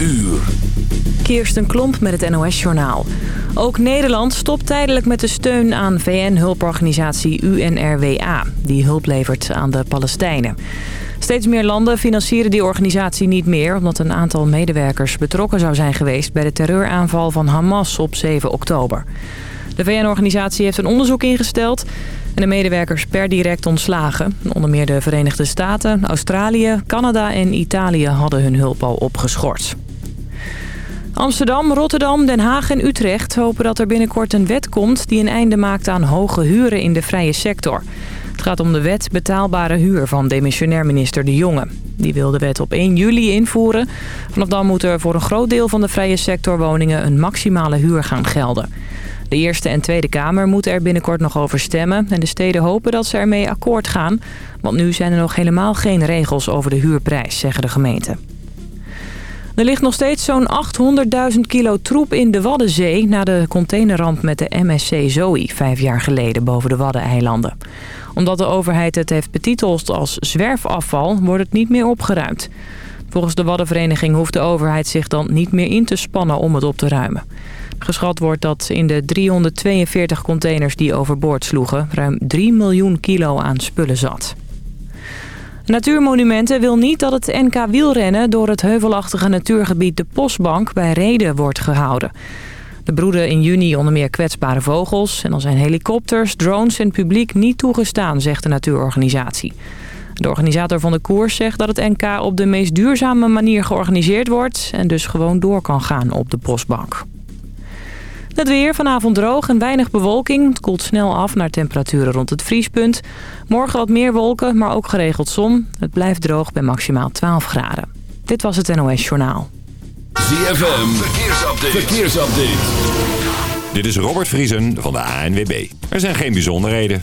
uur. Kirsten Klomp met het NOS-journaal. Ook Nederland stopt tijdelijk met de steun aan VN-hulporganisatie UNRWA... die hulp levert aan de Palestijnen. Steeds meer landen financieren die organisatie niet meer... omdat een aantal medewerkers betrokken zou zijn geweest... bij de terreuraanval van Hamas op 7 oktober. De VN-organisatie heeft een onderzoek ingesteld... en de medewerkers per direct ontslagen. Onder meer de Verenigde Staten, Australië, Canada en Italië hadden hun hulp al opgeschort. Amsterdam, Rotterdam, Den Haag en Utrecht hopen dat er binnenkort een wet komt... die een einde maakt aan hoge huren in de vrije sector. Het gaat om de wet betaalbare huur van demissionair minister De Jonge. Die wil de wet op 1 juli invoeren. Vanaf dan moet er voor een groot deel van de vrije sectorwoningen een maximale huur gaan gelden. De Eerste en Tweede Kamer moeten er binnenkort nog over stemmen... en de steden hopen dat ze ermee akkoord gaan. Want nu zijn er nog helemaal geen regels over de huurprijs, zeggen de gemeenten. Er ligt nog steeds zo'n 800.000 kilo troep in de Waddenzee... na de containerramp met de MSC Zoe vijf jaar geleden boven de Waddeneilanden. Omdat de overheid het heeft betiteld als zwerfafval, wordt het niet meer opgeruimd. Volgens de Waddenvereniging hoeft de overheid zich dan niet meer in te spannen om het op te ruimen. Geschat wordt dat in de 342 containers die overboord sloegen... ruim 3 miljoen kilo aan spullen zat. Natuurmonumenten wil niet dat het NK wielrennen door het heuvelachtige natuurgebied de Postbank bij Reden wordt gehouden. De broeden in juni onder meer kwetsbare vogels en dan zijn helikopters, drones en publiek niet toegestaan, zegt de natuurorganisatie. De organisator van de koers zegt dat het NK op de meest duurzame manier georganiseerd wordt en dus gewoon door kan gaan op de Postbank. Het weer vanavond droog en weinig bewolking. Het koelt snel af naar temperaturen rond het vriespunt. Morgen wat meer wolken, maar ook geregeld zon. Het blijft droog bij maximaal 12 graden. Dit was het NOS Journaal. ZFM, verkeersupdate. verkeersupdate. Dit is Robert Vriesen van de ANWB. Er zijn geen bijzonderheden.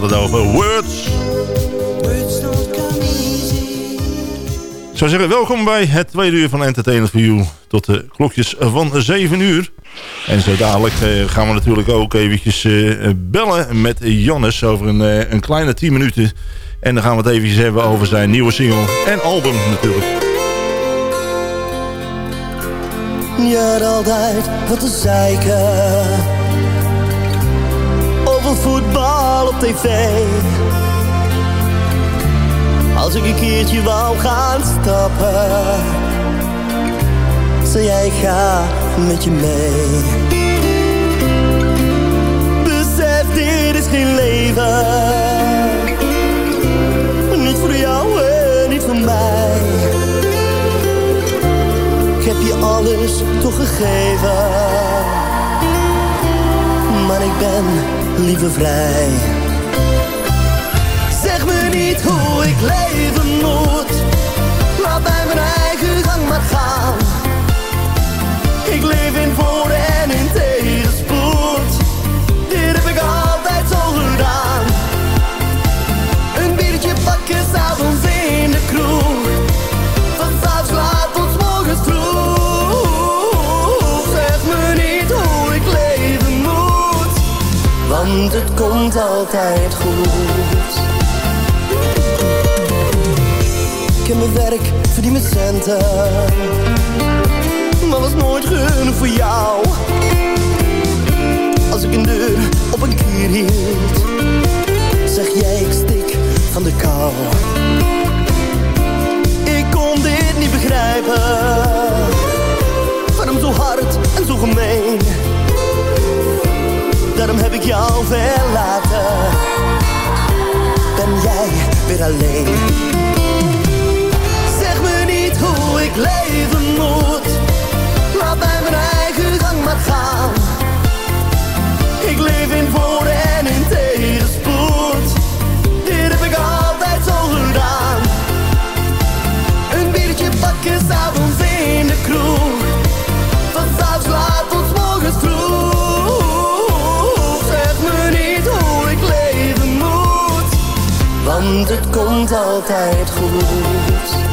Had het over Words. Ik zou zeggen, welkom bij het tweede uur van Entertainment for You. Tot de klokjes van 7 uur. En zo dadelijk uh, gaan we natuurlijk ook eventjes uh, bellen met Jannes over een, uh, een kleine 10 minuten. En dan gaan we het eventjes hebben over zijn nieuwe single en album natuurlijk. Altijd wat te zeiken Over voetbal op tv. Als ik een keertje wou gaan stappen Zei jij ga met je mee. Besef dit is geen leven. Niet voor jou en niet voor mij. Ik heb je alles toegegeven. Maar ik ben liever vrij. Zeg me niet hoe ik leven moet. Laat mij mijn eigen gang maar gaan. Ik leef in voor en in tegenspoed. Het komt altijd goed. Ik heb mijn werk, verdien mijn centen. Maar was nooit genoeg voor jou. Als ik een deur op een kier hield. Zeg jij ik stik van de kou. Ik kon dit niet begrijpen. Waarom zo hard en zo gemeen? Daarom heb ik jou verlaten. Ben jij weer alleen? Zeg me niet hoe ik leven moet. Laat mij mijn eigen gang maar gaan. Ik leef in voor en in tegenspoed. Dit heb ik altijd zo gedaan. Een biertje pakken s'avonds Het komt altijd goed.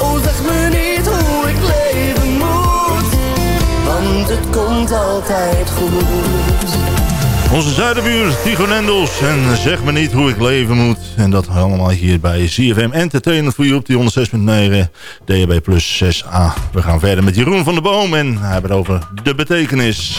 Oh, zeg me niet hoe ik leven moet. Want het komt altijd goed. Onze zuidenbuur Tigo Nendels. En zeg me niet hoe ik leven moet. En dat allemaal hier bij CFM Entertainment voor je op die 106.9 DHB plus 6A. We gaan verder met Jeroen van der Boom. En hebben het over de betekenis.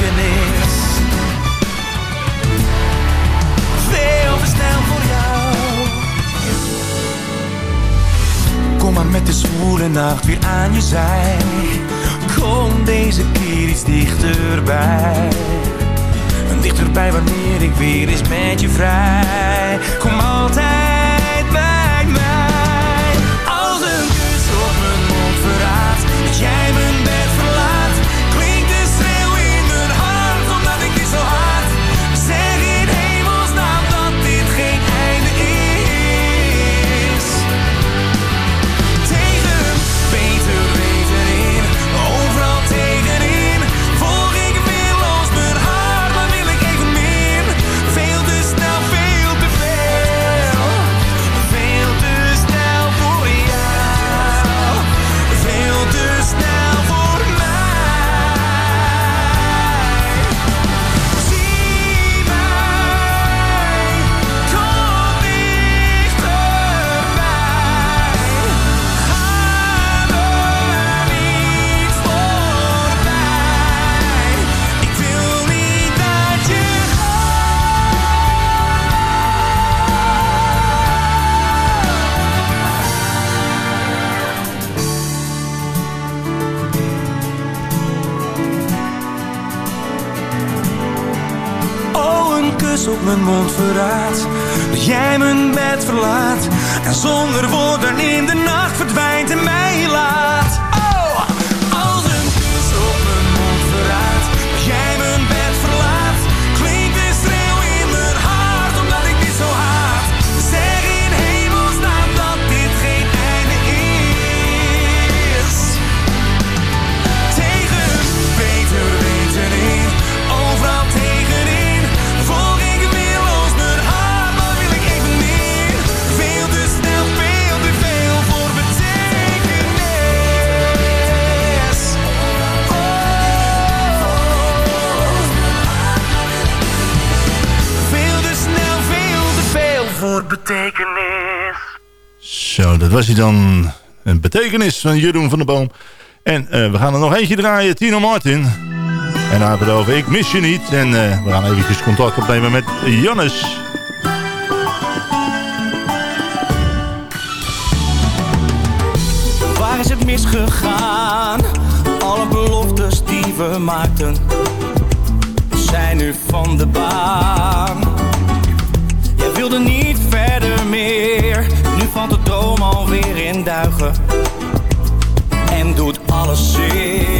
betekenis. Veel te snel voor jou. Kom maar met de zwoele nacht weer aan je zij. Kom deze keer iets dichterbij. Dichterbij wanneer ik weer eens met je vrij. Mond verraadt Dat jij mijn bed verlaat. En zonder woorden in de nacht verdwijnt en mij betekenis. Zo, dat was hij dan. Een betekenis van Jeroen van der Boom. En eh, we gaan er nog eentje draaien, Tino Martin. En dan hebben we het over Ik mis je niet. En eh, we gaan eventjes contact opnemen met Jannes. Waar is het misgegaan? Alle beloftes die we maakten zijn nu van de baan. Jij wilde niet in duigen en doet alles zeer.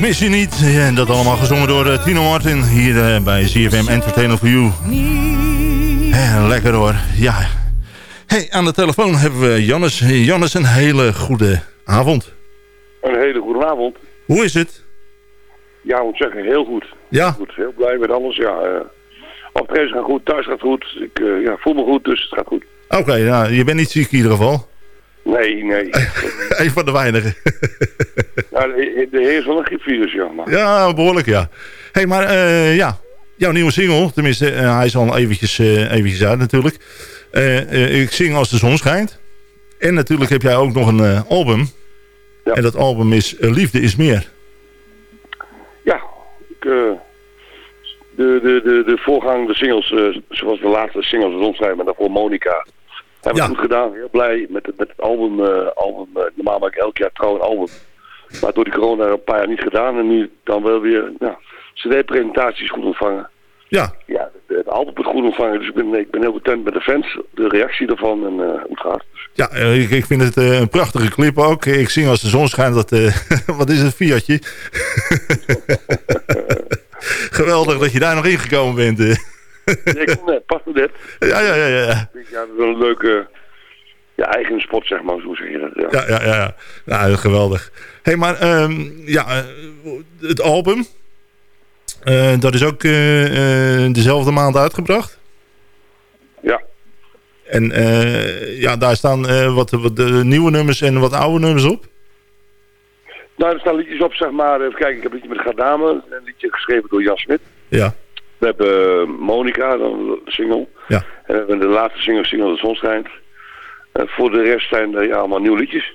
Mis je niet. En dat allemaal gezongen door eh, Tino Martin. Hier eh, bij ZFM Entertainer for You. Eh, lekker hoor. Ja. Hey, aan de telefoon hebben we Jannes. Jannes, een hele goede avond. Een hele goede avond. Hoe is het? Ja, ik moet zeggen, heel goed. Ja? Goed, heel blij met alles. Ja, uh, gaat goed, thuis gaat goed. Ik uh, ja, voel me goed, dus het gaat goed. Oké, okay, nou, je bent niet ziek in ieder geval. Nee, nee. Een van de weinigen. ja, de, heer is wel een griepvirus, ja. Maar... Ja, behoorlijk, ja. hey, maar uh, ja, jouw nieuwe single, tenminste, uh, hij is al eventjes, uh, eventjes uit natuurlijk. ik zing als de zon schijnt. En natuurlijk heb jij ook nog een album. Ja. En dat album is Liefde is meer. Ja, ik, de, de, de, de voorgangende singles, zoals de laatste singles rondschrijven, en daarvoor Monica... Hebben we ja. goed gedaan, heel blij met het, met het album. Uh, album uh, normaal maak ik elk jaar trouw een album. Maar door die corona een paar jaar niet gedaan. En nu dan wel weer nou, cd-presentaties goed ontvangen. Ja. Ja, het, het album wordt goed ontvangen. Dus ik ben, ik ben heel content met de fans. De reactie ervan en uh, hoe het gaat. Ja, ik, ik vind het een prachtige clip ook. Ik zing als de zon schijnt. Dat, wat is het, Fiatje? Geweldig dat je daar nog ingekomen bent. Ja, ik net, pas net. ja, ja, ja, ja. Ja, dat is wel een leuke ja, eigen spot, zeg maar, zo zeg je dat. Ja. Ja, ja, ja. Nou, geweldig. hey, maar ehm, ja, eh, het album, eh, dat is ook eh, dezelfde maand uitgebracht. ja. En ja, daar staan wat, wat de nieuwe nummers en wat oude nummers op. Nou, er staan liedjes op, zeg maar. Even kijken, ik heb een liedje met Gadame, een liedje geschreven door Jan Smit. Ja, We hebben Monica, dan de single. ja. En we hebben de laatste single, single De Zon Schijnt. En voor de rest zijn er ja, allemaal nieuwe liedjes.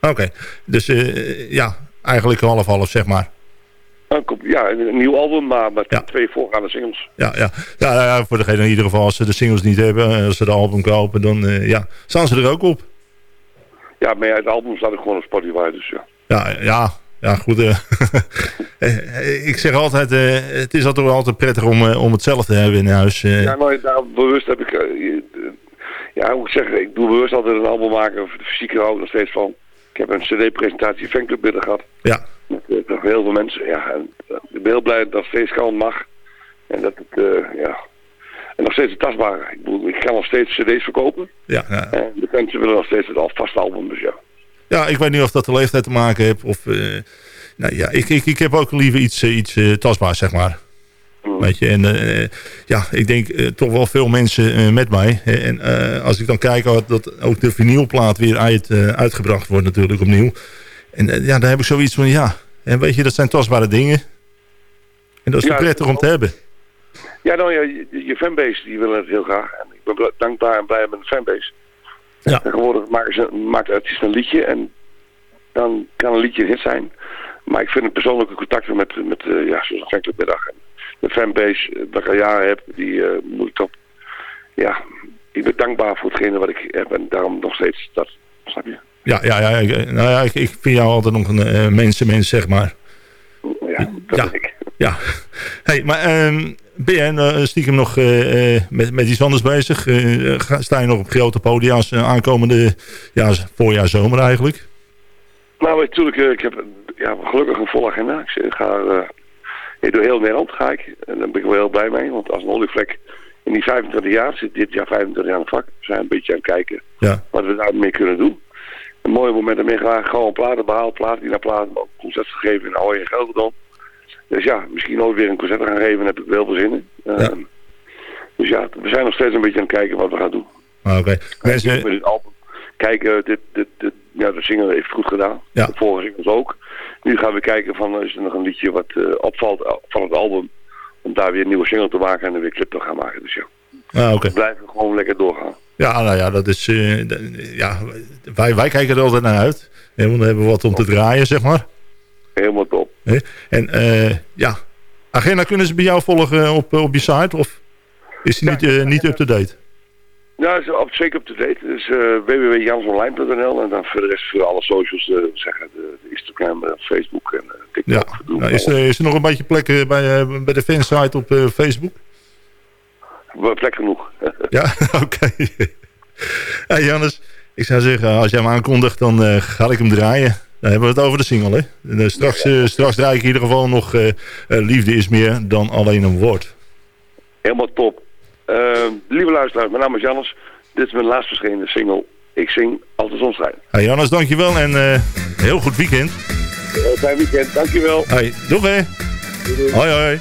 Oké. Dus eh, ja, eigenlijk half-half, zeg maar. Ja, een, nieuw album, maar met Ja. twee voorgaande singles. Ja, ja. Ja, ja, ja, voor degene in ieder geval, als ze de singles niet hebben, eh, als ze de album kopen, dan eh, ja, staan ze er ook op. Ja, maar ja, het album staat ook gewoon op Spotify, dus ja. Ja, ja, ja goed. eh, eh, ik zeg altijd, eh, het is altijd, altijd prettig om, om het zelf te hebben in huis. Ja, nou, daar bewust heb ik... ja, hoe moet ik zeggen, ik doe bewust altijd een album maken. De fysiek hou ik nog steeds van. Ik heb een cd-presentatie fanclub binnen gehad. ja, Met toch heel veel mensen. Ja, en, ik ben heel blij dat het steeds kan mag. En dat het, ja... En nog steeds tastbaar. Ik, bedoel, ik kan nog steeds cd's verkopen. ja, ja. En de mensen willen nog steeds het al vaste album, dus ja. Ja, ik weet niet of dat de leeftijd te maken heeft. Of, eh, nou ja, ik, ik, ik heb ook liever iets, eh, iets eh, tastbaars, zeg maar. Mm. Weet je, en ja, ik denk toch wel veel mensen met mij. En als ik dan kijk dat ook de vinylplaat weer uit, uitgebracht wordt natuurlijk opnieuw. En ja, daar heb ik zoiets van, ja, en weet je, dat zijn tastbare dingen. En dat is Ja, toch prettig om te hebben. Ja, nou ja, je, je fanbase die willen het heel graag. En ik ben dankbaar en blij met de fanbase. Ja. Tegenwoordig maken ze, maakt het een liedje en dan kan een liedje een hit zijn. Maar ik vind het persoonlijke contacten met, met eh, ja, zoals en de fanbase eh, dat ik al jaren heb, die eh, moet ik toch, ja, ik ben dankbaar voor hetgene wat ik heb en daarom nog steeds dat, snap je? Ja, ja, ja, ik, eh, nou ja ik, ik vind jou altijd nog een eh, mensenmens, zeg maar. Ja, dat Ja. ik. Ja, hey, maar ehm, ben jij eh, stiekem nog eh, eh, met, met iets anders bezig? Sta je nog op grote podia's aankomende ja, voorjaar, zomer eigenlijk? Nou, natuurlijk, ik heb ja, gelukkig een volle agenda. Ik ga, ik door heel Nederland ga ik. En daar ben ik wel heel blij mee. Want als een olievlek in die 25 jaar, zit dit jaar 25 jaar aan het vak. We zijn een beetje aan het kijken Ja, wat we daarmee kunnen doen. Een mooie moment ermee graag gewoon platen behaald, plaat die naar maar ook concerten gegeven in Ahoy en Gelderland. Dus ja, misschien ooit weer een concert gaan geven, daar heb ik wel veel zin in. Ja. Ehm, Dus ja, we zijn nog steeds een beetje aan het kijken wat we gaan doen. Ah, oké. Met Mensen, dit album. Kijk, eh, dit, dit, dit, ja, de single heeft het goed gedaan. Ja. De vorige singles ook. Nu gaan we kijken van, eh, is er nog een liedje wat eh, opvalt van het album. Om daar weer een nieuwe single te maken en er weer clip te gaan maken. Dus ja, ah, oké. we blijven gewoon lekker doorgaan. Ja, nou ja, dat is, ja wij, wij kijken er altijd naar uit. Want dan hebben we wat om te draaien, zeg maar. Helemaal top. Hè? En eh, ja, agenda kunnen ze bij jou volgen op, op je site? Of is die niet, eh, niet up-to-date? Ja, is op, zeker up to date. Dus uh, www.jansonline.nl en dan voor de rest voor alle socials, eh, zeggen de, de Instagram, eh, Facebook en eh, TikTok. Ja. Nou, is, er, is er nog een beetje plek eh, bij, eh, bij de fansite op eh, Facebook? Plek genoeg. Ja, oké. Hey Jannes, ik zou zeggen, als jij hem aankondigt, dan eh, ga ik hem draaien. Dan hebben we het over de single, hè? En, eh, straks, eh, straks draai ik in ieder geval nog eh, Liefde is meer dan alleen een woord. Helemaal top. Lieve luisteraars, mijn naam is Jannes. Dit is mijn laatst verschenen single. Ik zing als de zon schijnt. Hey Jannes, dankjewel en eh, heel goed weekend. Heel fijn weekend, dankjewel. Hey, doeg hè. Hoi hoi.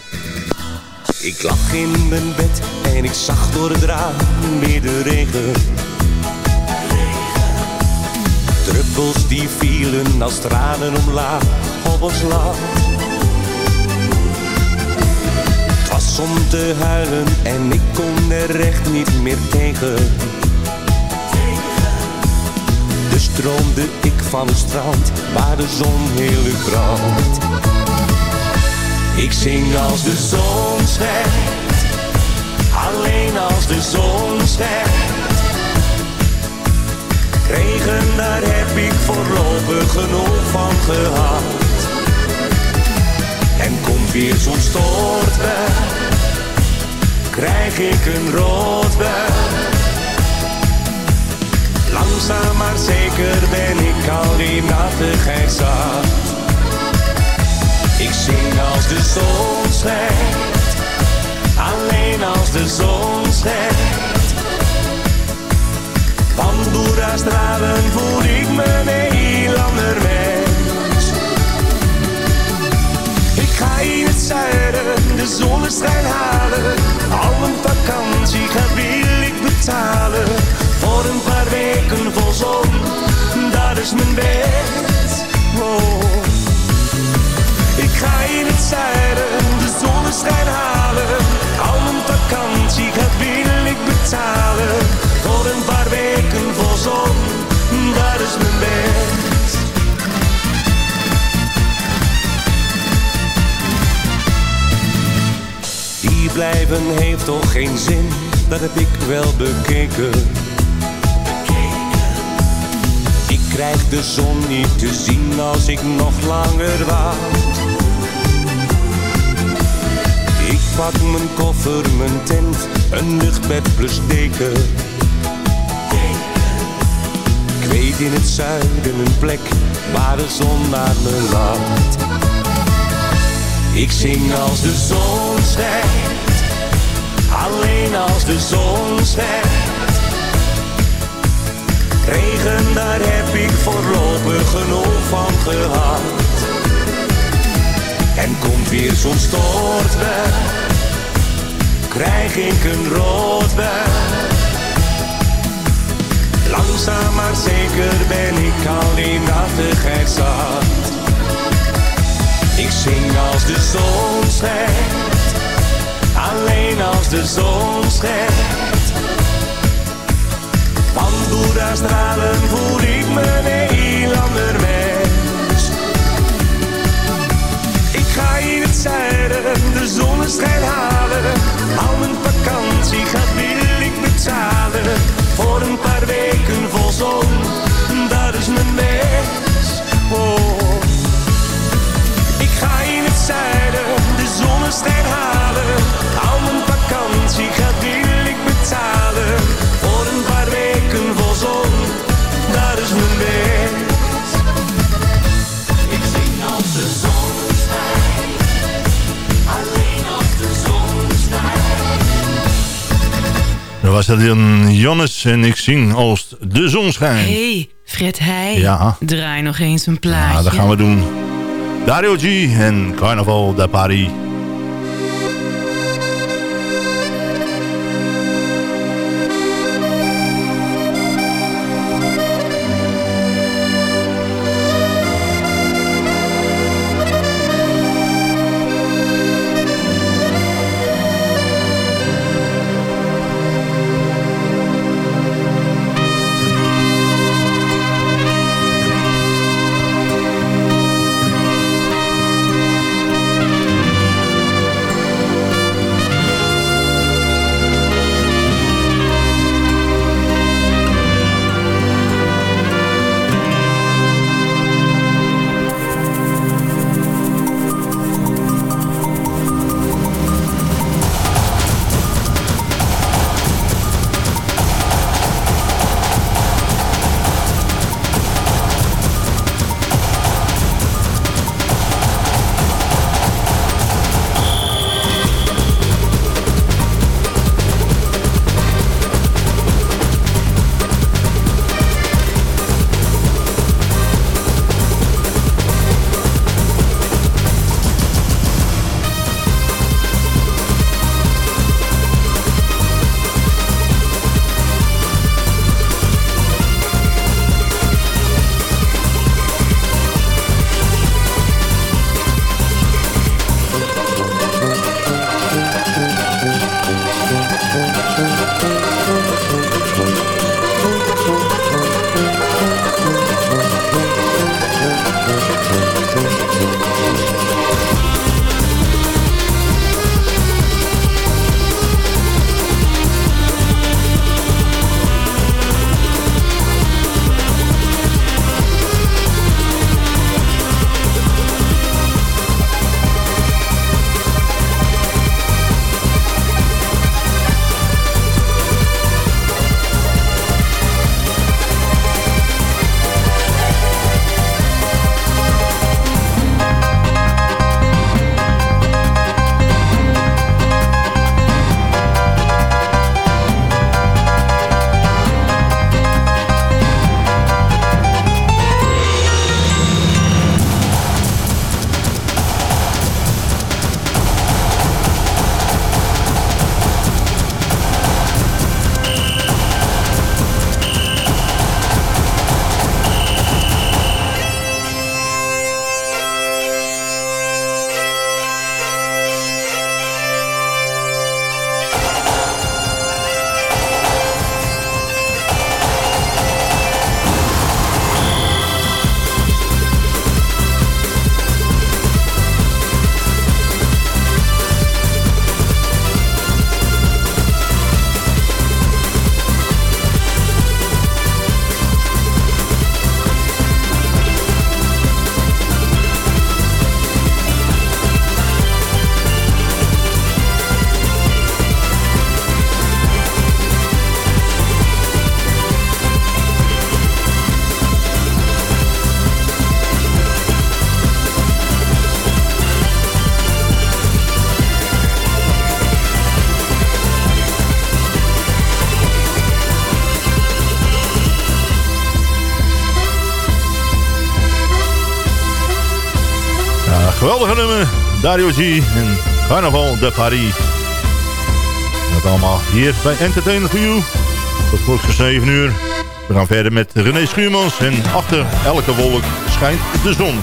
Ik lag in mijn bed en ik zag door het raam weer de regen. Druppels die vielen als tranen omlaag op ons land. Het was om te huilen en ik kon er echt niet meer tegen. Dus stroomde ik van het strand waar de zon heel brandt. Ik zing als de zon schijnt, alleen als de zon schijnt. Regen, daar heb ik voorlopig genoeg van gehad. En komt weer zo'n stortbui, krijg ik een roodbui. Langzaam maar zeker ben ik al die nattigheid zat. Ik zing als de zon schijnt, alleen als de zon schijnt. Van stralen voel ik me een heel ander mens. Ik ga in het zuiden de zonneschijn halen. Al een vakantie ga wil ik betalen. Voor een paar weken vol zon, dat is mijn bed. Oh. Ik ga in het zuiden de zonneschijn halen. Al mijn vakantie gaat wil ik betalen. Voor een paar weken vol zon, dat is mijn bed. Hier blijven heeft toch geen zin, dat heb ik wel bekeken. Ik krijg de zon niet te zien als ik nog langer wacht. Ik pak mijn koffer, mijn tent, een luchtbed plus deken. Weet in het zuiden een plek waar de zon naar me lacht. Ik zing als de zon schijnt, alleen als de zon schijnt. Regen, daar heb ik voorlopig genoeg van gehad. En komt weer zo'n stortbui, krijg ik een roodbui. Langzaam maar zeker ben ik al in nattigheid zat. Ik zing als de zon schijnt, alleen als de zon schijnt. Van Boeddha-stralen voel ik me een heel ander mens. Ik ga in het zuiden de zonneschijn halen. Al mijn vakantie gaat wil ik betalen. Voor een paar weken vol zon, dat is mijn wens. Oh. Ik ga in het zuiden de zonneschijn halen. Al mijn vakantie gaat wil was dat Jannes en ik zing als de zon schijnt. hey, Fred Heij. Ja. Draai nog eens een plaatje. Ja, dat gaan we doen. Dario G en Carnaval de Paris. Geweldige nummer. Dario G en Carnaval de Paris. Dat allemaal hier bij Entertainment for You. Tot klok voor 7 uur. We gaan verder met René Schuurmans. En achter elke wolk schijnt de zon.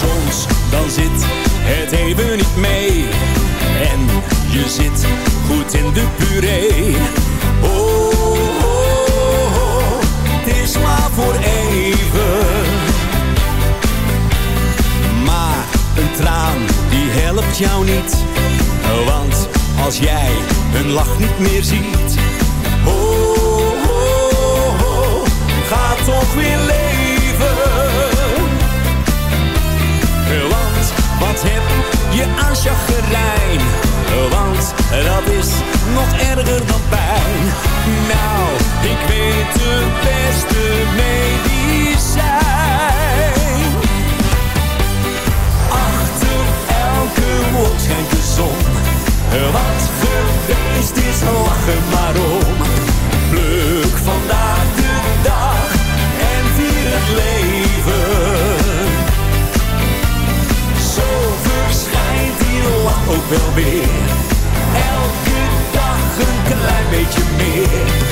Soms dan zit het even niet mee. Je zit goed in de puree. Oh, oh, oh, is maar voor even. Maar een traan die helpt jou niet. Want als jij een lach niet meer ziet. Oh, oh, oh, ga toch weer leven. Want wat heb je aan chagrijn? Want dat is nog erger dan pijn. Nou, ik weet het beste medicijn. Achter elke wolk schijnt de zon. Wat geweest is, lachen maar om. Pluk vandaag ook wel weer. Elke dag een klein beetje meer.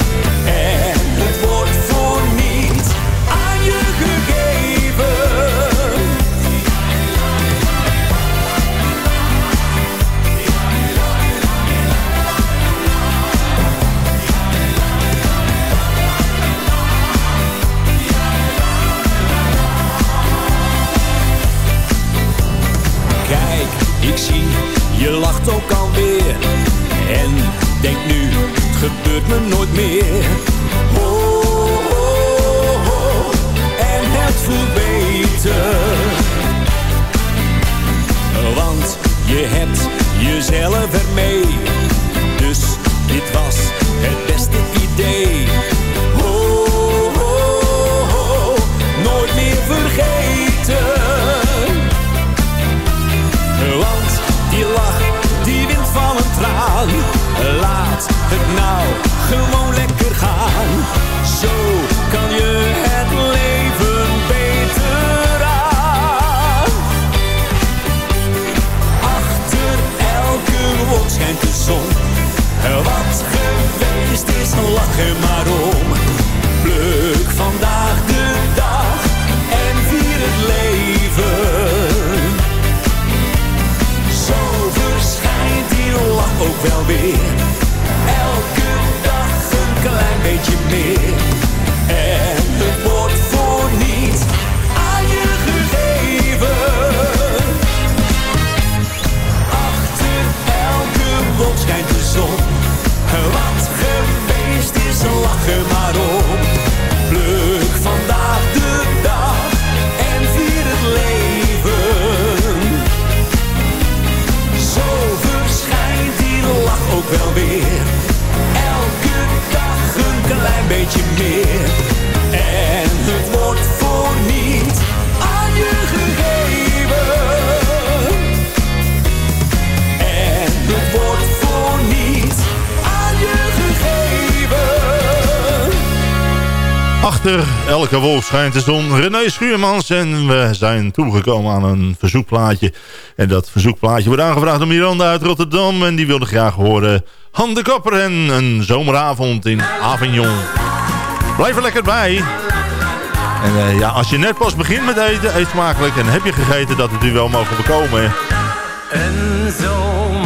En denk nu, het gebeurt me nooit meer. Oh, oh, oh, en het voelt beter. Want je hebt jezelf ermee. Dus dit was het beste idee. Zo kan je het leven beter aan. Achter elke wolk schijnt de zon. Wat geweest is, lach er maar om. Pluk vandaag de dag en vier het leven. Zo verschijnt die lach ook wel weer. Klein Elke wolk schijnt de zon. René Schuurmans. En we zijn toegekomen aan een verzoekplaatje. En dat verzoekplaatje wordt aangevraagd door Miranda uit Rotterdam. En die wilde graag horen Han de Kapper en een zomeravond in Avignon. Blijf er lekker bij. En eh, ja, als je net pas begint met eten, eet smakelijk. En heb je gegeten dat het u wel mogen bekomen. Een zomeravond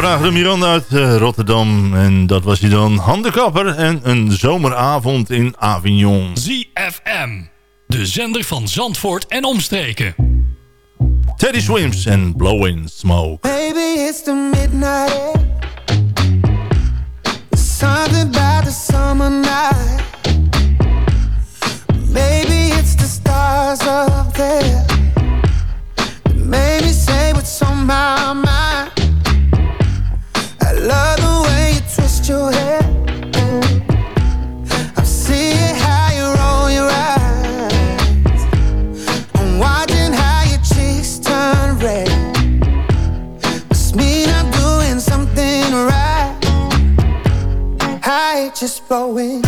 gevraagde Miranda uit eh, Rotterdam. En dat was hij dan, Handenkapper en een zomeravond in Avignon. ZFM, de zender van Zandvoort en omstreken. Teddy Swims en Blowing Smoke. Baby, it's the midnight something about the summer night. Maybe it's the stars of just blowing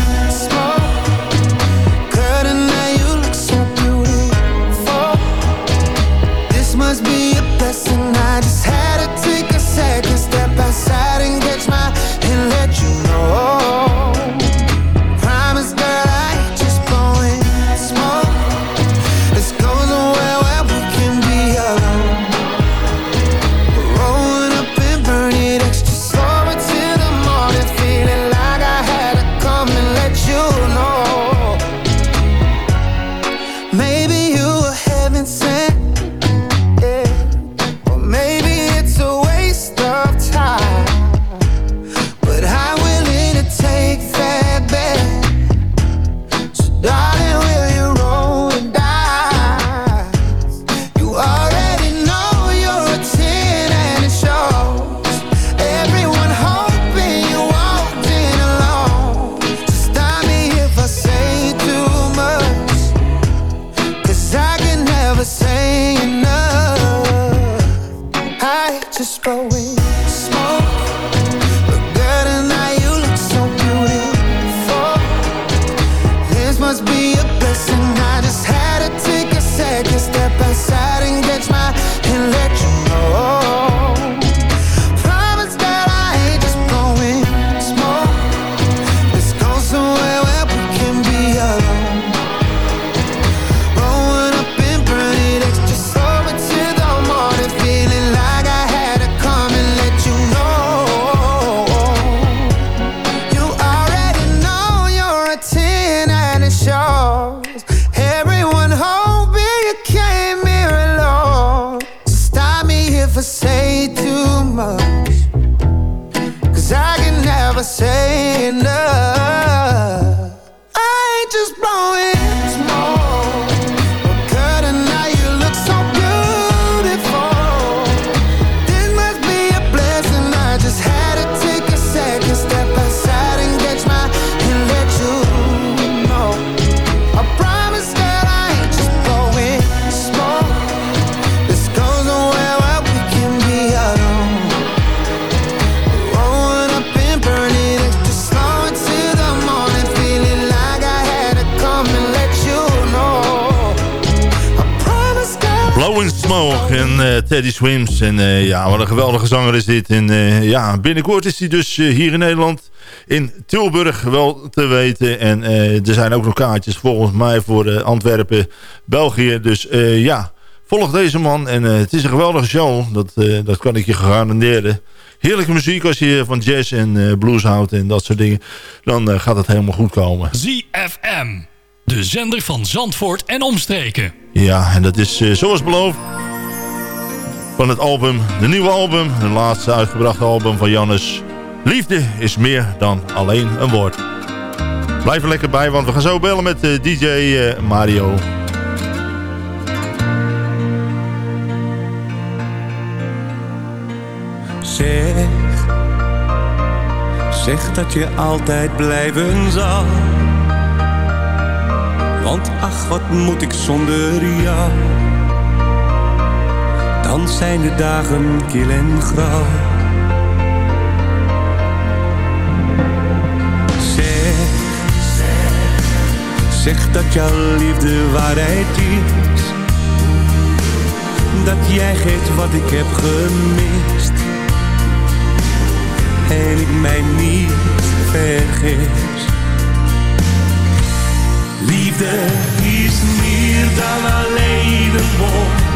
smoke. die Swims. En eh, ja, wat een geweldige zanger is dit. En eh, ja, binnenkort is hij dus eh, hier in Nederland, in Tilburg wel te weten. En er zijn ook nog kaartjes volgens mij voor Antwerpen, België. Dus ja, volg deze man. En het is een geweldige show, dat, dat kan ik je garanderen. Heerlijke muziek als je van jazz en blues houdt en dat soort dingen. Dan gaat het helemaal goed komen. ZFM, de zender van Zandvoort en omstreken. Ja, en dat is zoals beloofd van het album, de nieuwe album, het laatste uitgebrachte album van Jannes. Liefde is meer dan alleen een woord. Blijf er lekker bij, want we gaan zo bellen met uh, DJ uh, Mario. Zeg, zeg dat je altijd blijven zal. Want ach, wat moet ik zonder jou? Dan zijn de dagen kil en grauw. Zeg, zeg, zeg dat jouw liefde waarheid is. Dat jij geeft wat ik heb gemist. En ik mij niet vergis. Liefde is meer dan alleen een woord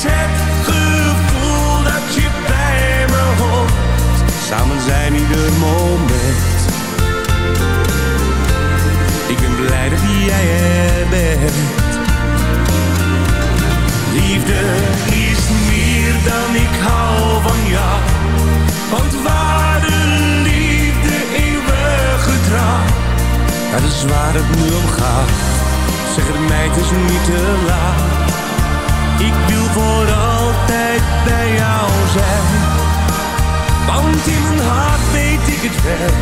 is het gevoel dat je bij me hoort. Samen zijn ieder moment. Ik ben blij dat jij er bent. Liefde is meer dan ik hou van jou. Want waar de liefde eeuwig getrouw. Dat is waar het nu om gaat. Zeg het mij, het is niet te laat ik wil voor altijd bij jou zijn. Want in mijn hart weet ik het wel.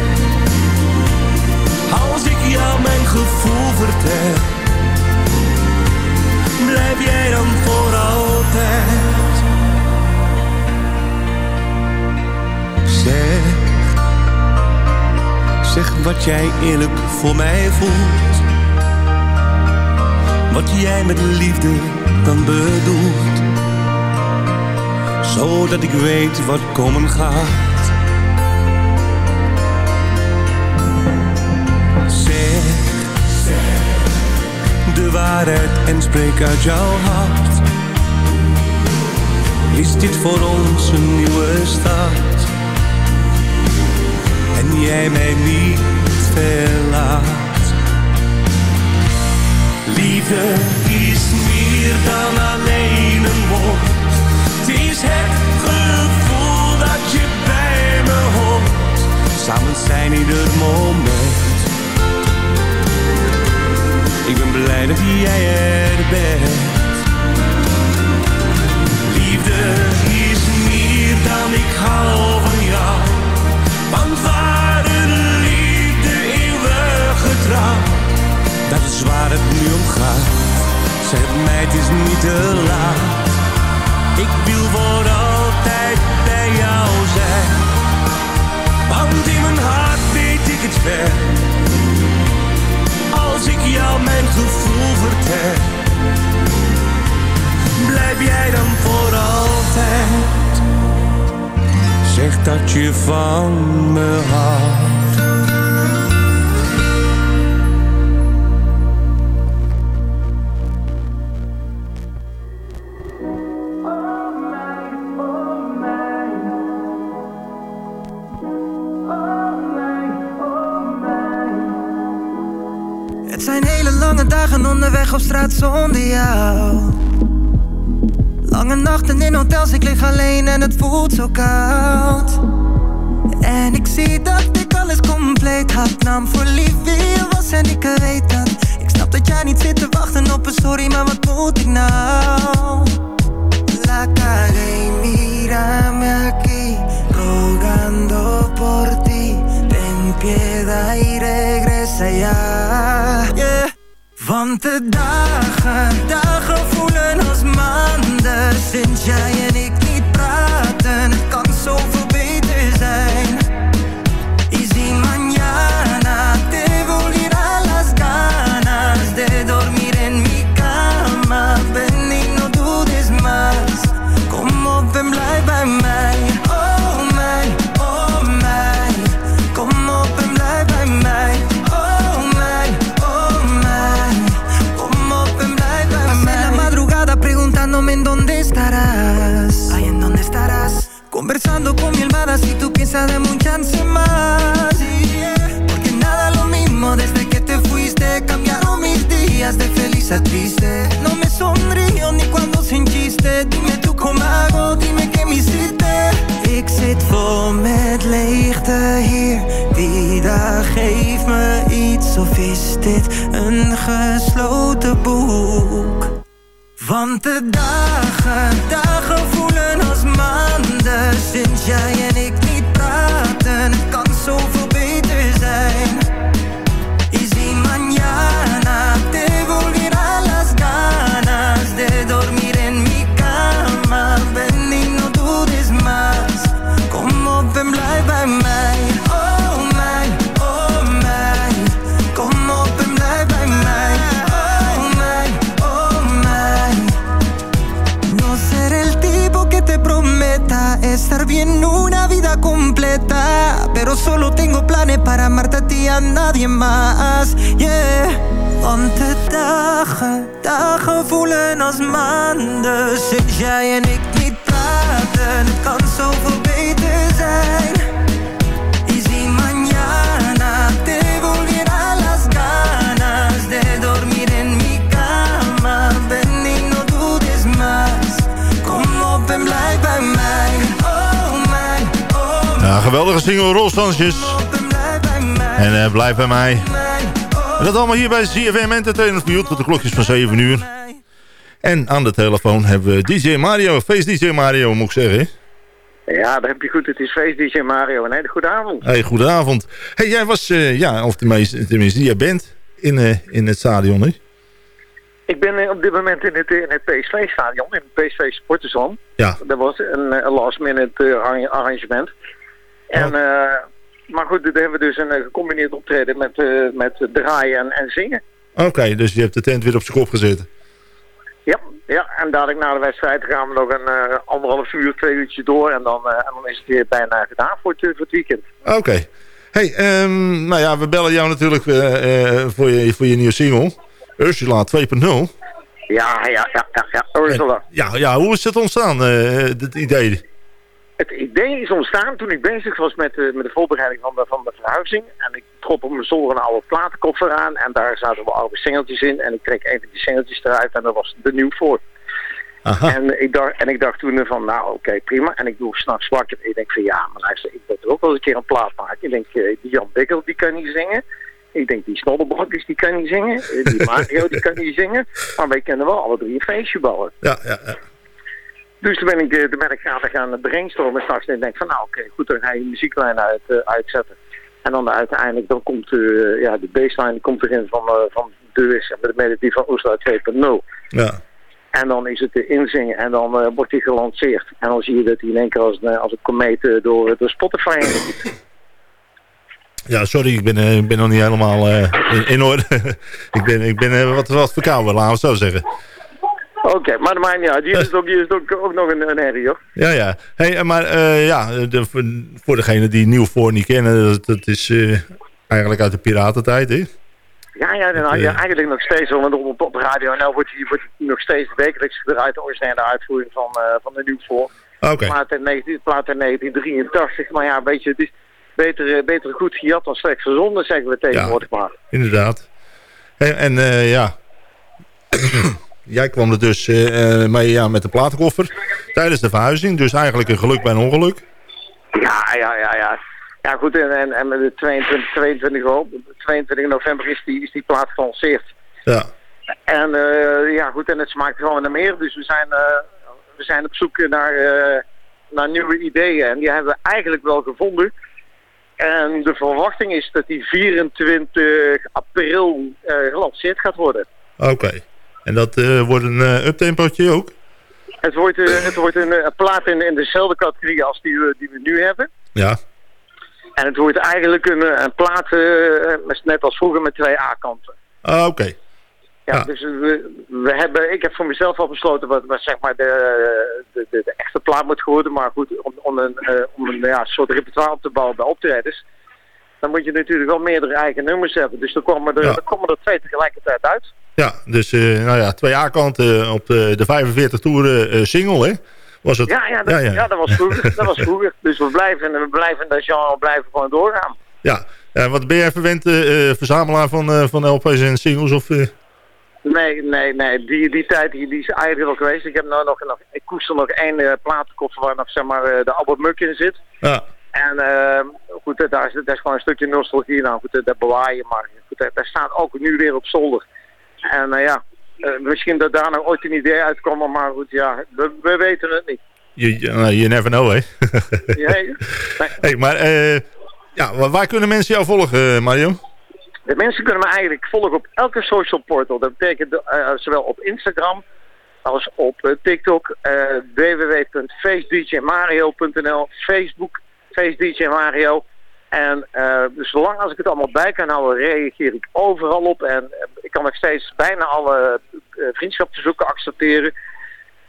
Als ik jou mijn gevoel vertel. Blijf jij dan voor altijd. Zeg, zeg wat jij eerlijk voor mij voelt. Wat jij met liefde dan bedoelt. Zodat ik weet wat komen gaat. Zeg, zeg de waarheid en spreek uit jouw hart. Is dit voor ons een nieuwe start? En jij mij niet verlaat. Liefde is meer dan alleen een woord. Het is het gevoel dat je bij me hoort. Samen zijn ieder moment. Ik ben blij dat jij er bent. Liefde is meer dan ik hou van jou. Want waar de liefde eeuwig getrouw dat is waar het nu om gaat. Zeg mij, het is niet te laat. Ik wil voor altijd bij jou zijn. Want in mijn hart weet ik het ver. Als ik jou mijn gevoel vertel. Blijf jij dan voor altijd. Zeg dat je van me houdt. Onderweg op straat zonder jou. Lange nachten in hotels, ik lig alleen en het voelt zo koud. En ik zie dat ik alles compleet had. Naam voor lief wie was en ik weet dat. Ik snap dat jij niet zit te wachten op een sorry, maar wat moet ik nou? La cagué, mírame aquí, rogando por ti. Ten piedad y regresa ya. Yeah. Want de dagen, dagen voelen als maanden. Sinds jij en ik niet praten, het kan zoveel beter zijn Conversando con mi almohada si tú piensas de un chance más. Porque nada lo mismo desde que te fuiste. Cambiaron mis días de feliz a triste. No me sonrío ni cuando sin chiste. Dime tú cómo hago, dime qué me hiciste. Ik zit vol met leegte hier. Die dag geeft me iets of is dit een gesloten boek? Want de dagen, dagen als maanden. Sinds jij en ik niet praten, het kan zoveel beter zijn solo tengo planes para amarte a ti a nadie más. Yeah. Want de dagen, dagen voelen als maanden. Sinds jij en ik niet praten, het kan zoveel beter zijn. Ja, geweldige single Rolstansjes. En eh, blijf bij mij. En dat allemaal hier bij CFM Entertainment You tot de klokjes van 7 uur. En aan de telefoon hebben we DJ Mario, Face DJ Mario moet ik zeggen. Ja, dat heb je goed. Het is feest DJ Mario. Een hele goede avond. Hey, jij was, eh, ja, of tenminste, tenminste jij bent in, eh, in het stadion, hè? Ik ben op dit moment in het, in het PSV-stadion, in het PSV Sportenzone. Ja. Dat was een, een last-minute arra- arrangement. En, eh, maar goed, daar hebben we dus een eh, gecombineerd optreden met, eh, met draaien en, en zingen. Oké, dus je hebt de tent weer op zijn kop gezet. Ja, ja, en dadelijk na de wedstrijd gaan we nog een anderhalf uur, twee uurtjes door. En dan, en dan is het weer bijna gedaan voor het, voor het weekend. Oké. Hey, ehm, nou ja, we bellen jou natuurlijk voor, je, voor je nieuwe single. Ursula 2.0. Ja, ja, ja, ja, ja. Ursula. Ja, ja, hoe is het ontstaan, het idee? Het idee is ontstaan toen ik bezig was met, de met de voorbereiding van de, van de verhuizing. En ik trok op mijn zolder een oude platenkoffer aan. En daar zaten wel oude singeltjes in. En ik trek een van die singeltjes eruit en dat was de nieuw voor. En ik, dacht, en ik dacht toen van, nou oké, prima. En ik doe s'nachts wakker. Ik denk van, ja, maar luister, ik wil er ook wel eens een keer een plaat maken. Ik denk, eh, die Jan Bikkel, die kan niet zingen. Ik denk, die Snodderblokjes, die kan niet zingen. Eh, Die Mario, die kan niet zingen. Maar wij kunnen wel alle drie een feestje bouwen. Ja, ja, ja. Dus toen ben ik, eh, toen ben ik gaan, gaan brainstormen straks. En ik denk van, nou oké, goed, dan ga je de muzieklijn uit, eh, uitzetten. En dan uiteindelijk, dan komt eh, ja, de baseline die komt erin van, eh, van de wis met de melodie van Oesla 2.0. Ja. En dan is het de inzingen en dan eh, wordt die gelanceerd. En dan zie je dat hij in één keer als, een- als een komeet eh, door, door Spotify. Ja, sorry, ik ben, eh, ik ben nog niet helemaal eh, in, in orde. ik ben, ik ben eh, wat, wat verkouden, laten we het zo zeggen. Oké, maar dat maakt niet uit. Hier is ook, hier is het ook, ook nog een, een herrie, hoor. Ja, ja. Hey, eh, maar eh, ja, de, voor- degene die nieuw voor niet kennen, dat, dat is eh, eigenlijk uit de piratentijd, hè? Ja, ja, nou, ja, eigenlijk nog steeds. Want op, op radio NL wordt hier wordt nog steeds wekelijks gedraaid de originele uitvoering van, eh, van de nieuw voor. Oké. Plaat in 19 plaat in 1983. Maar ja, weet je, het is beter, eh, beter goed gejat dan slecht verzonnen, zeggen we tegenwoordig maar. Inderdaad. En, en eh, ja, jij kwam er dus eh, eh, mee ja, met de platenkoffer tijdens de verhuizing. Dus eigenlijk een geluk bij een ongeluk. Ja, ja, ja, ja. Ja, goed, en, en, en met de 22, 22, hoop- 22 november is die, is die plaat gelanceerd. Ja. En eh, ja, goed, en het smaakt gewoon naar meer. Dus we zijn, we zijn op zoek naar, naar nieuwe ideeën. En die hebben we eigenlijk wel gevonden. En de verwachting is dat die 24 april gelanceerd gaat worden. Oké. En dat eh, wordt een eh uptempootje ook? Het wordt, eh, het wordt een, plaat in, in dezelfde categorie als die, we- die we nu hebben. Ja. En het wordt eigenlijk een, een plaat, net als vroeger, met twee A-kanten. Ah, Oké. Ja, dus we, we hebben, ik heb voor mezelf al besloten wat, wat zeg maar de, de, de, de echte plaat moet worden. Maar goed, om, om een, om een ja, soort repertoire op te bouwen bij optredens, dan moet je natuurlijk wel meerdere eigen nummers hebben. Dus dan komen er, dan komen er twee tegelijkertijd uit. Ja, dus eh, nou ja, twee A-kanten op de, de 45 toeren eh, single, hè? Was het? Ja, ja, dat, ja, dat was vroeger. dat was vroeger. Dus we blijven, we blijven dat genre blijven gewoon doorgaan. Ja, ja wat ben jij verwend eh, eh, verzamelaar van, eh, van LP's en singles? Of, eh? Nee, nee, nee. Die, die tijd die, die is eigenlijk al geweest. Ik heb nou nog, nog ik koester nog één uh, platenkoffer waar nog zeg maar eh, de Albert Muck in zit. Ja. En eh, goed, daar is, daar is gewoon een stukje nostalgie. Nou goed, dat bewaar je maar. Goed, eh, daar staat ook nu weer op zolder. En eh, ja, eh, misschien dat daar nog ooit een idee uitkomt, maar goed, ja, we, we weten het niet. Je, je, nou, you never know, hè? Nee, hey, maar eh, ja, waar, kunnen mensen jou volgen, Mario? De mensen kunnen me eigenlijk volgen op elke social portal. Dat betekent zowel op Instagram als op TikTok. www.facedjmario.nl Facebook FaceDJ Mario. En eh, dus zolang als ik het allemaal bij kan houden, reageer ik overal op. En eh, ik kan nog steeds bijna alle uh, vriendschapsverzoeken accepteren.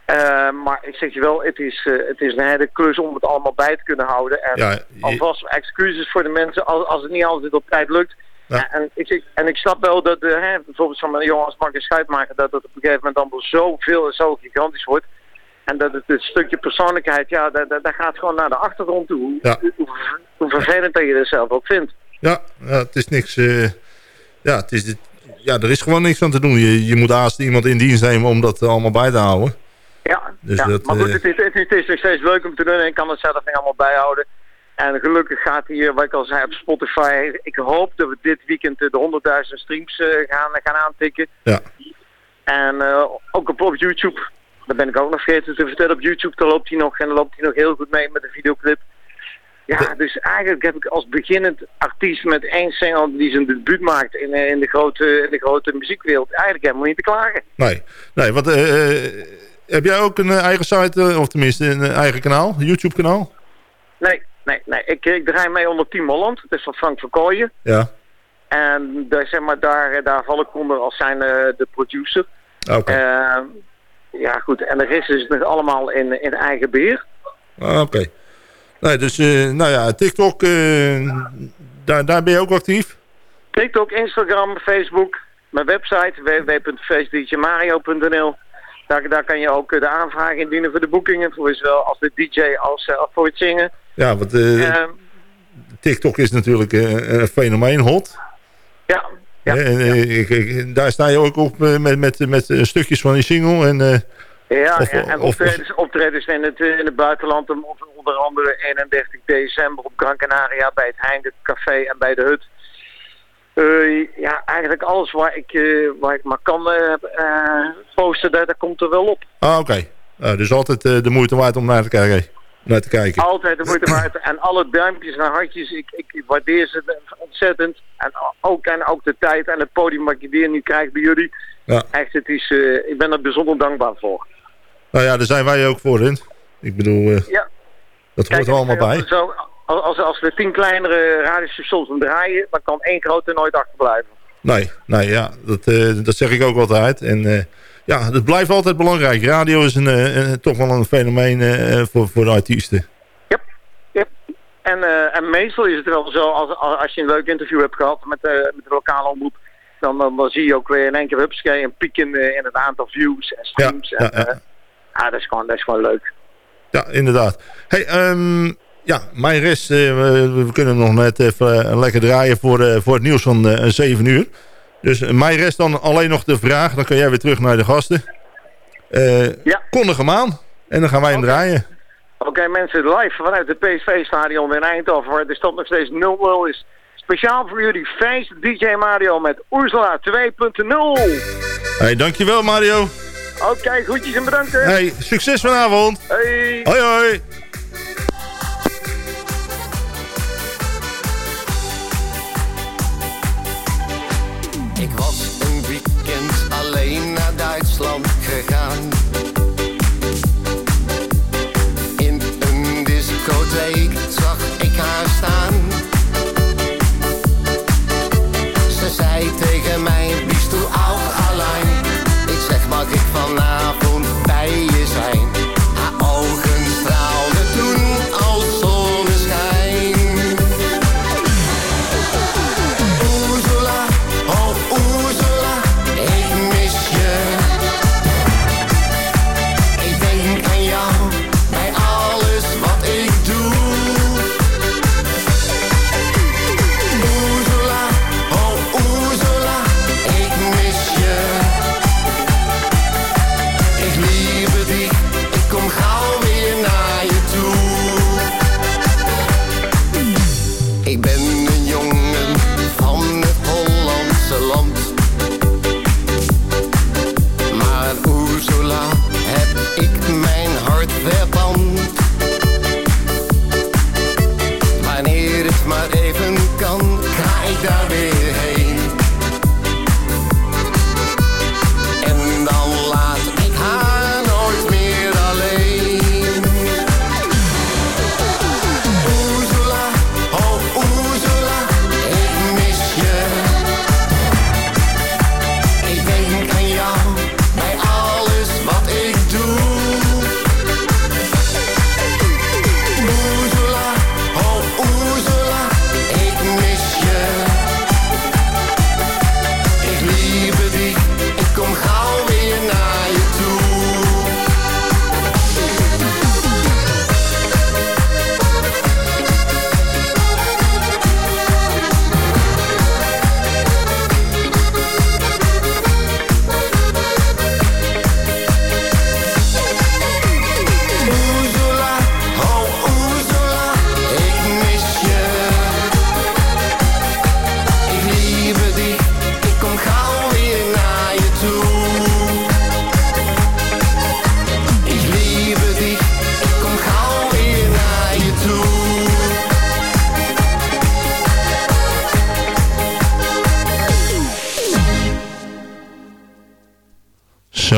Uh, maar ik zeg je wel, het is, uh, het is een hele klus om het allemaal bij te kunnen houden. En Ja, je- alvast excuses voor de mensen als, als het niet altijd op tijd lukt. Ja, en, ik, ik- en ik snap wel dat uh, hè, bijvoorbeeld van mijn jongen als Marcus Schuitmaker... dat het op een gegeven moment allemaal zoveel en zo gigantisch wordt. En dat het, het stukje persoonlijkheid, ja, dat, dat, dat gaat gewoon naar de achtergrond toe. Hoe, Ja. hoe, hoe vervelend dat je er zelf ook vindt. Ja, ja het is niks... eh, ja, het is, ja, er is gewoon niks aan te doen. Je, je moet haast iemand in dienst nemen om dat allemaal bij te houden. Ja, Dus ja. dat, maar goed, eh, het, is, het, is, het is nog steeds leuk om te doen en ik kan het zelf niet allemaal bijhouden. En gelukkig gaat hier, wat ik al zei, op Spotify. Ik hoop dat we dit weekend de 100.000 streams eh, gaan, gaan aantikken. Ja. En ook op, op YouTube. Dat ben ik ook nog vergeten te vertellen. Op YouTube daar loopt hij nog en dan loopt hij nog heel goed mee met de videoclip. Ja, dus eigenlijk heb ik als beginnend artiest met één single die zijn debuut maakt in, eh, in, de, grote, in de grote muziekwereld eigenlijk helemaal niet te klagen. Nee, nee wat, eh, eh, heb jij ook een eigen site, of tenminste een eigen kanaal, YouTube kanaal? Nee, nee, nee. Ik, ik draai mee onder Team Holland. Dat is van Frank Verkooyen. Ja, En daar, zeg maar, daar, daar val ik onder als zijn de producer. oké. Ja, goed. En de rest is het nog allemaal in, in eigen beheer. Ah, Oké. Nee, dus, eh, nou ja, TikTok, eh, daar, daar ben je ook actief? TikTok, Instagram, Facebook. Mijn website www.facedjmario.nl daar, daar kan je ook eh, de aanvraag indienen voor de boekingen. Voor zowel als de DJ als, als voor het zingen. Ja, want eh, Eh, TikTok is natuurlijk een fenomeen, hot. ja, ja. En, eh, ik- ik- daar sta je ook op eh, met, met, met eh, stukjes van die single. En, Ja, Of- en optredens, optredens in, het, in het buitenland, onder andere 31 december op Gran Canaria bij het Heinde Café en bij de Hut. Ja, eigenlijk alles waar ik, waar ik maar kan posten, daar, daar komt er wel op. ah, oké. Nou, dus altijd de moeite waard om naar te kijken. Naar te kijken. Altijd de moeite waard. En alle duimpjes en hartjes, ik, ik waardeer ze ontzettend. En ook, en ook de tijd en het podium wat ik weer nu krijg bij jullie. Ja. Echt, het is, eh, ik ben er bijzonder dankbaar voor. Nou ja, daar zijn wij ook voor, hè. Ik bedoel, eh, Ja. dat hoort er allemaal bij. Zo, als, als, we tien kleinere radiostations draaien, dan kan één grote nooit achterblijven. Nee, nee ja, dat, eh, dat zeg ik ook altijd. En ja, het blijft altijd belangrijk. Radio is een, eh, een- toch wel een fenomeen eh, voor, voor de artiesten. En, eh, en meestal is het wel zo, als, als je een leuk interview hebt gehad met, eh, met de lokale omroep, dan, dan, dan zie je ook weer in één keer hupskee een piek in, eh, in het aantal views en streams. Ja, en, ja, ja. eh, ja, dat, is gewoon, dat is gewoon leuk. Ja, inderdaad. Hey, ehm, ja, mijn rest, eh, we, kunnen nog net even eh, lekker draaien voor, eh, voor het nieuws van eh 7 uur. Dus eh, mijn rest dan alleen nog de vraag, dan kan jij weer terug naar de gasten. Eh Ja. Kondig hem aan en dan gaan wij hem draaien. Oké mensen, live vanuit het PSV-stadion in Eindhoven, waar de stand nog steeds 0-0 is. Speciaal voor jullie Face DJ Mario met Ursula 2.0. Hey, dankjewel Mario. Oké, groetjes en bedankt. hè. Hey, succes vanavond. Hey. Hoi hoi. Alleen naar Duitsland gegaan.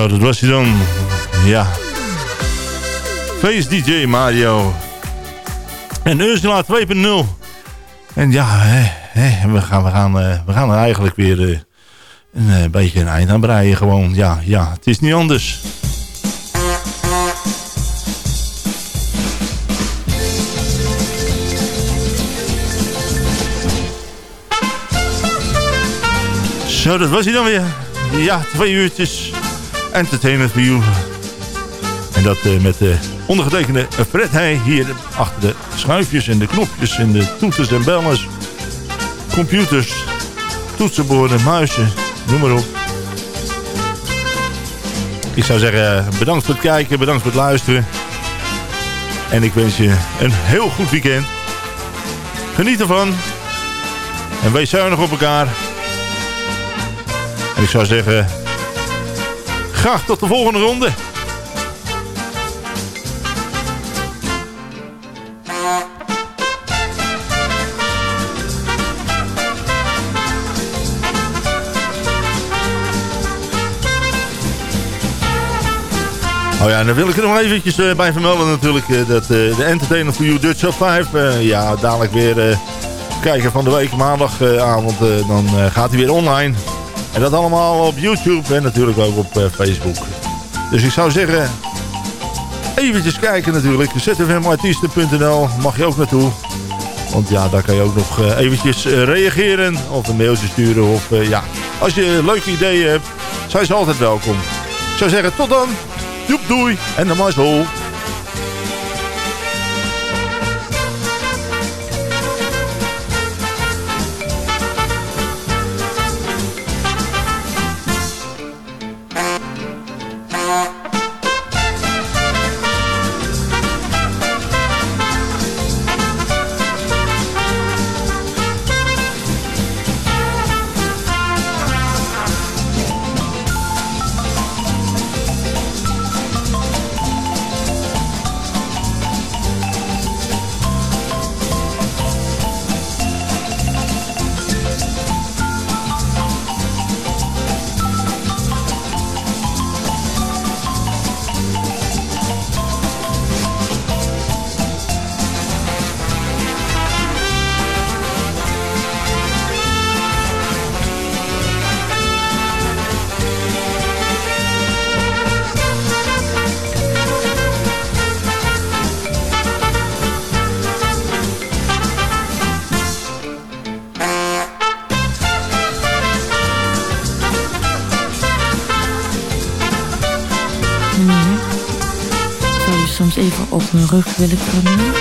Zo, dat was hij dan. Ja. Face DJ Mario. En Ursula 2.0. En ja, hè, hè, we, gaan, we, gaan, eh, we gaan er eigenlijk weer eh, een eh, beetje een eind aan breien. Gewoon, ja, ja, het is niet anders. Zo, dat was hij dan weer. Ja, twee uurtjes entertainment you. En dat eh, met de ondergetekende Fred Heij hier achter de schuifjes en de knopjes en de toeters en bellers. Computers, toetsenborden, muizen, noem maar op. Ik zou zeggen, bedankt voor het kijken, bedankt voor het luisteren. En ik wens je een heel goed weekend. Geniet ervan. En wees zuinig op elkaar. En ik zou zeggen, graag tot de volgende ronde. Oh ja, en dan wil ik er nog eventjes eh, bij vermelden natuurlijk eh, dat eh, de Entertainer for You Dutch Top 5, eh, ja, dadelijk weer kijken van de week maandagavond, dan gaat hij weer online. En dat allemaal op YouTube en natuurlijk ook op eh, Facebook. Dus ik zou zeggen, eventjes kijken natuurlijk. zfmartiesten.nl mag je ook naartoe. Want ja, daar kan je ook nog eh, eventjes eh, reageren of een mailtje sturen. Of ja, als je leuke ideeën hebt, zijn ze altijd welkom. Ik zou zeggen, tot dan. Joep, doei en de mazzel. Even op mijn rug willen krabben?